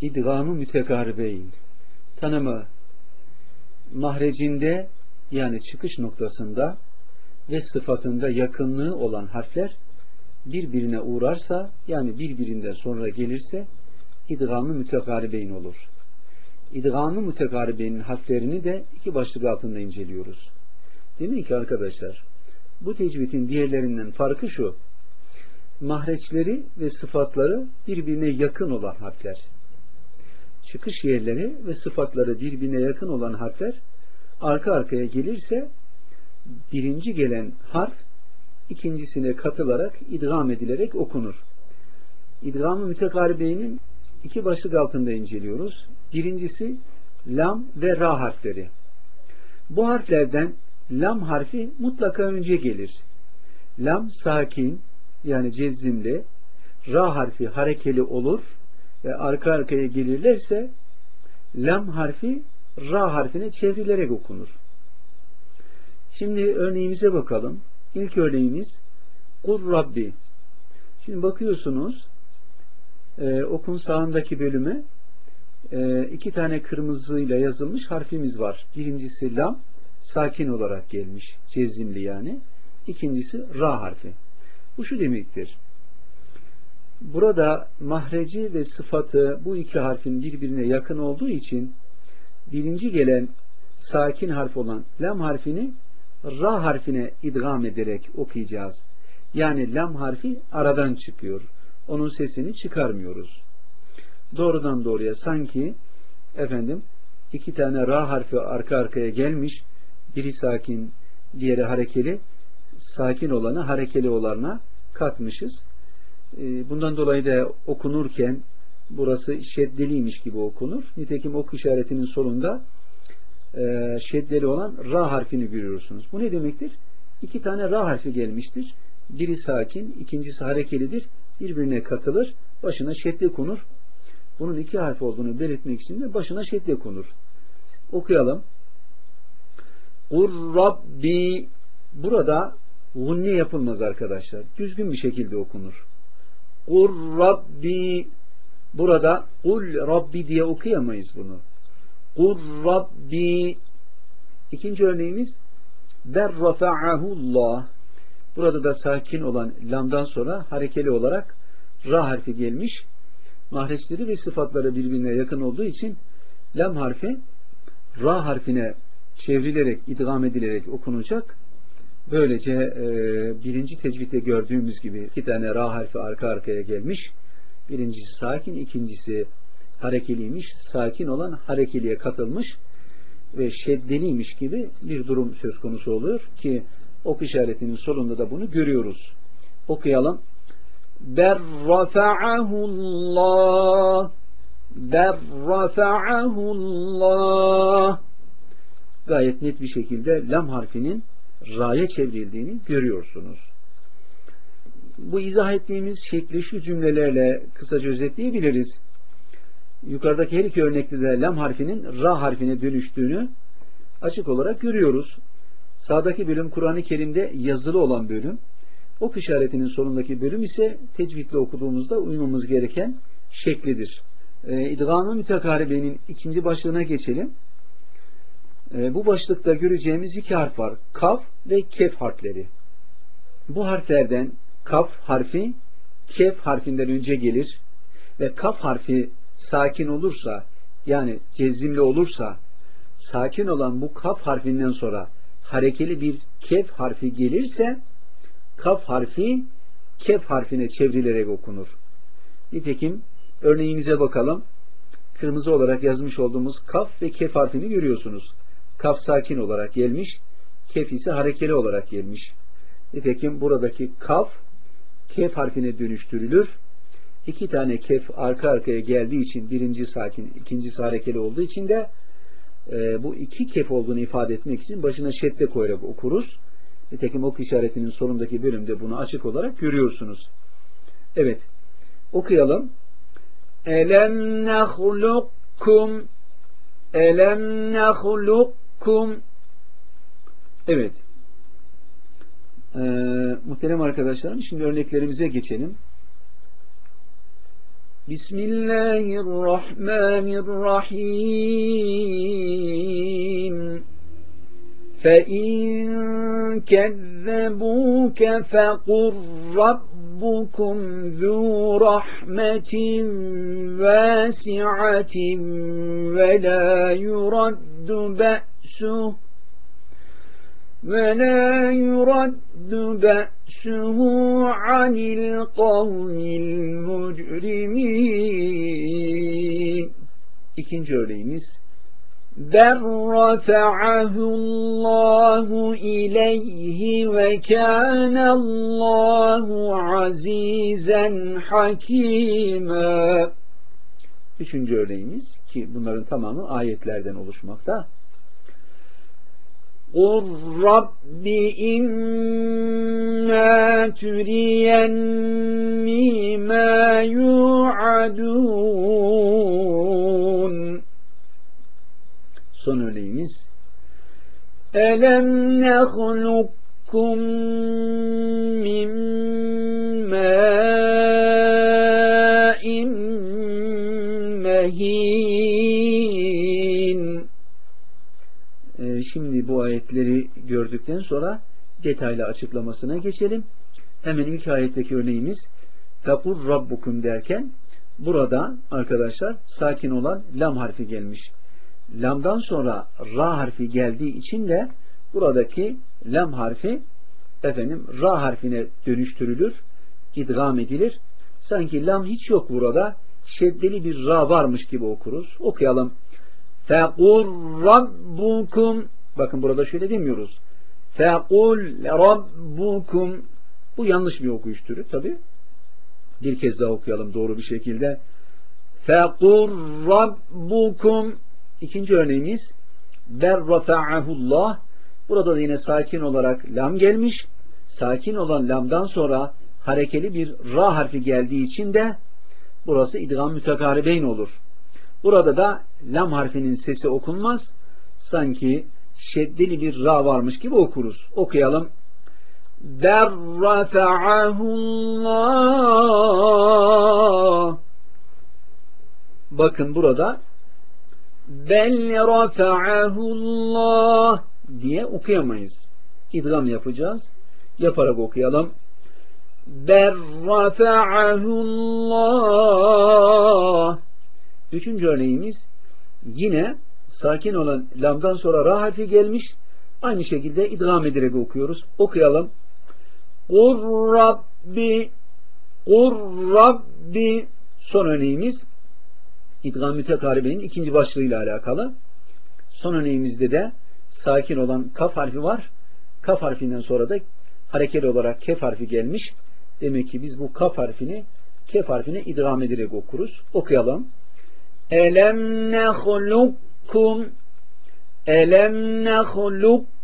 idgamı mütekaribeyn tanımı mahrecinde yani çıkış noktasında ve sıfatında yakınlığı olan harfler birbirine uğrarsa yani birbirinden sonra gelirse idgamı mütekaribeyn olur. İdgamı mütekaribeynin harflerini de iki başlık altında inceliyoruz. Demek ki arkadaşlar bu tecvidin diğerlerinden farkı şu. Mahreçleri ve sıfatları birbirine yakın olan harfler. Çıkış yerleri ve sıfatları birbirine yakın olan harfler arka arkaya gelirse birinci gelen harf ikincisine katılarak idgam edilerek okunur. İdgam-ı mütekaribeynin iki başlık altında inceliyoruz. Birincisi lam ve ra harfleri. Bu harflerden lam harfi mutlaka önce gelir. Lam sakin yani cezzimli, ra harfi harekeli olur ve arka arkaya gelirlerse lam harfi ra harfine çevrilerek okunur. Şimdi örneğimize bakalım. İlk örneğimiz Kur Rabbi. Şimdi bakıyorsunuz e, okun sağındaki bölüme e, iki tane kırmızıyla yazılmış harfimiz var. Birincisi lam sakin olarak gelmiş. Cezimli yani. İkincisi ra harfi. Bu şu demektir. Burada mahreci ve sıfatı bu iki harfin birbirine yakın olduğu için birinci gelen sakin harf olan lam harfini ra harfine idgam ederek okuyacağız. Yani lam harfi aradan çıkıyor. Onun sesini çıkarmıyoruz. Doğrudan doğruya sanki efendim iki tane ra harfi arka arkaya gelmiş. Biri sakin, diğeri harekeli. Sakin olanı harekeli olanına katmışız. Ee, bundan dolayı da okunurken burası şeddeliymiş gibi okunur. Nitekim ok işaretinin sonunda e, şeddeli olan ra harfini görüyorsunuz. Bu ne demektir? İki tane ra harfi gelmiştir. Biri sakin, ikincisi harekelidir. Birbirine katılır. Başına şedde konur. Bunun iki harf olduğunu belirtmek için de başına şedde konur. Okuyalım. Ur Rabbi Burada gunne yapılmaz arkadaşlar. Düzgün bir şekilde okunur. Ur Rabbi Burada Kul Rabbi diye okuyamayız bunu. Kul Rabbi İkinci örneğimiz Der rafa'ahullah Burada da sakin olan lamdan sonra harekeli olarak ra harfi gelmiş. Mahreçleri ve sıfatları birbirine yakın olduğu için lam harfi ra harfine çevrilerek, idgam edilerek okunacak. Böylece e, birinci tecvitte gördüğümüz gibi iki tane ra harfi arka arkaya gelmiş. Birincisi sakin, ikincisi harekeliymiş. Sakin olan harekeliye katılmış ve şeddeliymiş gibi bir durum söz konusu oluyor ki ok işaretinin solunda da bunu görüyoruz. Okuyalım. Berrafa'ahullah Berrafa'ahullah Gayet net bir şekilde lam harfinin ra'ya çevrildiğini görüyorsunuz. Bu izah ettiğimiz şekli şu cümlelerle kısaca özetleyebiliriz. Yukarıdaki her iki örnekte de lam harfinin ra harfine dönüştüğünü açık olarak görüyoruz. Sağdaki bölüm Kur'an-ı Kerim'de yazılı olan bölüm. Ok işaretinin sonundaki bölüm ise tecvidle okuduğumuzda uymamız gereken şeklidir. E, İdgam-ı mütekaribenin ikinci başlığına geçelim. E, bu başlıkta göreceğimiz iki harf var. Kaf ve kef harfleri. Bu harflerden kaf harfi kef harfinden önce gelir ve kaf harfi sakin olursa yani cezimli olursa sakin olan bu kaf harfinden sonra harekeli bir kef harfi gelirse kaf harfi kef harfine çevrilerek okunur. Nitekim örneğimize bakalım. Kırmızı olarak yazmış olduğumuz kaf ve kef harfini görüyorsunuz. Kaf sakin olarak gelmiş, kef ise harekeli olarak gelmiş. Nitekim buradaki kaf kef harfine dönüştürülür. İki tane kef arka arkaya geldiği için birinci sakin, ikincisi harekeli olduğu için de e, bu iki kef olduğunu ifade etmek için başına şedde koyarak okuruz. Nitekim ok işaretinin sonundaki bölümde bunu açık olarak görüyorsunuz. Evet. Okuyalım. Elem nehlukkum Elem nehlukkum Evet. Ee, muhterem arkadaşlarım şimdi örneklerimize geçelim. Bismillahirrahmanirrahim. فَاِنْ كَذَّبُوكَ فَقُلْ رَبُّكُمْ ذُو رَحْمَةٍ وَاسِعَةٍ وَلَا يُرَدُّ بَأْسُهُ وَلَا يُرَدُّ بَأْسُهُ عَنِ الْقَوْمِ الْمُجْرِمِينَ İkinci örneğimiz بَلْ رَفَعَهُ اللّٰهُ إِلَيْهِ وَكَانَ اللّٰهُ عَز۪يزًا حَك۪يمًا Üçüncü örneğimiz ki bunların tamamı ayetlerden oluşmakta. قل رب إما تريني ما يوعدون Sonörleyiniz ألم نخلقكم من ماء مهين Şimdi bu ayetleri gördükten sonra detaylı açıklamasına geçelim. Hemen ilk ayetteki örneğimiz Fekur Rabbukum derken burada arkadaşlar sakin olan lam harfi gelmiş lamdan sonra ra harfi geldiği için de buradaki lam harfi efendim ra harfine dönüştürülür, idgam edilir. Sanki lam hiç yok burada. Şeddeli bir ra varmış gibi okuruz. Okuyalım. Fequl rabbukum Bakın burada şöyle demiyoruz. Fequl rabbukum Bu yanlış bir okuyuş türü tabi. Bir kez daha okuyalım doğru bir şekilde. Fequl rabbukum İkinci örneğimiz berrafa'ahullah Burada da yine sakin olarak lam gelmiş. Sakin olan lamdan sonra harekeli bir ra harfi geldiği için de burası idgam mütekaribeyn olur. Burada da lam harfinin sesi okunmaz. Sanki şeddeli bir ra varmış gibi okuruz. Okuyalım. Berrafa'ahullah Bakın burada bel diye okuyamayız. İdgam yapacağız. Yaparak okuyalım. Bel Üçüncü örneğimiz yine sakin olan lamdan sonra ra harfi gelmiş. Aynı şekilde idgam ederek okuyoruz. Okuyalım. Kur Rabbi Kur Rabbi son örneğimiz İdgam mütekaribenin ikinci başlığıyla alakalı. Son örneğimizde de sakin olan kaf harfi var. Kaf harfinden sonra da harekeli olarak kef harfi gelmiş. Demek ki biz bu kaf harfini kef harfine idgam ederek okuruz. Okuyalım. Elem nehlukkum Elem nehlukkum